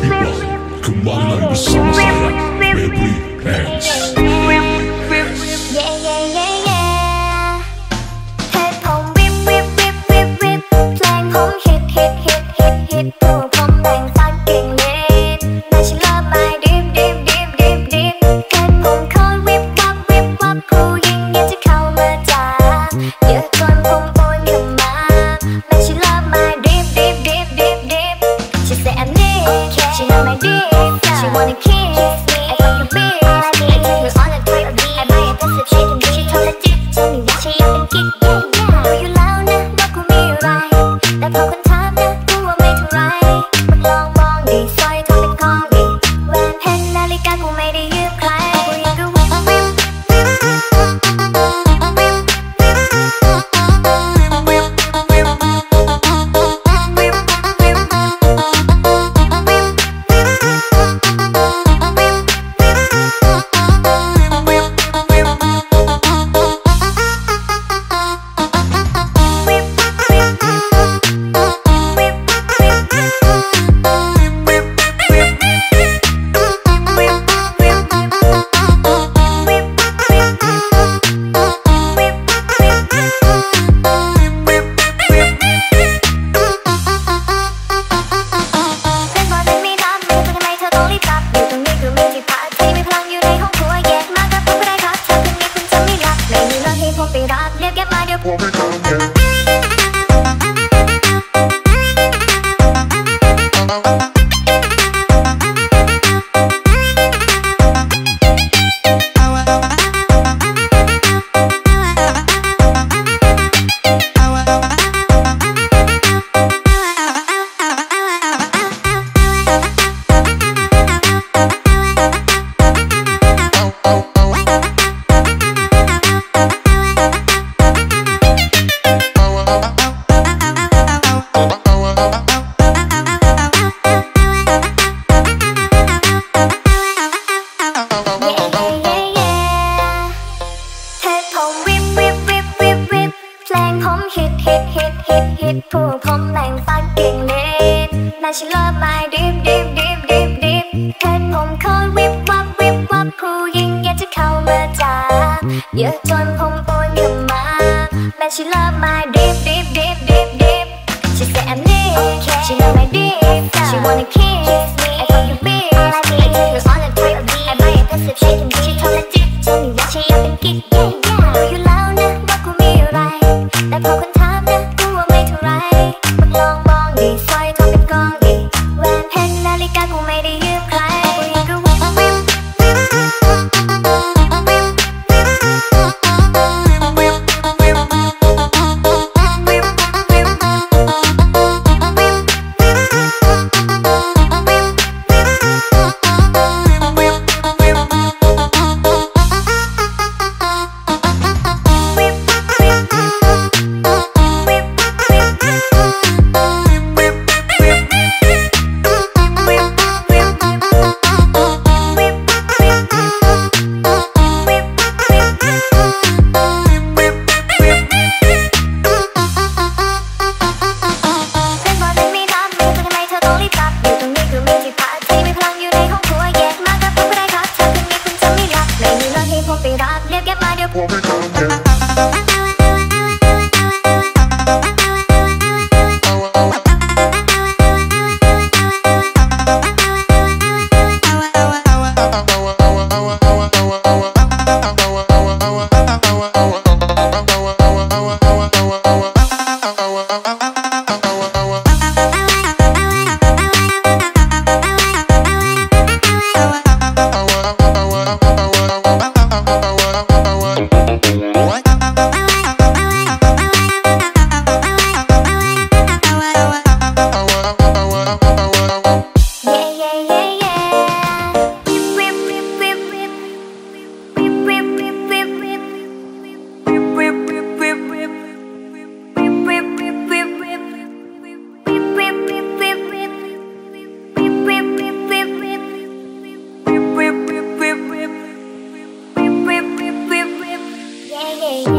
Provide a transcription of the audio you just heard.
come on now you're so excited, Baby Hands chicken ฮิตฮิตฮิตฮิตฮิตผู้ผมแต่งฟักก่งเล่นและฉันเลิฟไม่ดิบดิบดิบดิบดิบเพชรผมคอนวิบวับวิบวับผู้หญิงอยากจะเข้ามาจ้าเยอะจนผมปนเข้ามาและฉันเลิฟไม่ดิบดิบดิบดิบดิบ She said I'm deep, okay. she know my deep, she wanna kiss me, I thought you be 好困 hey.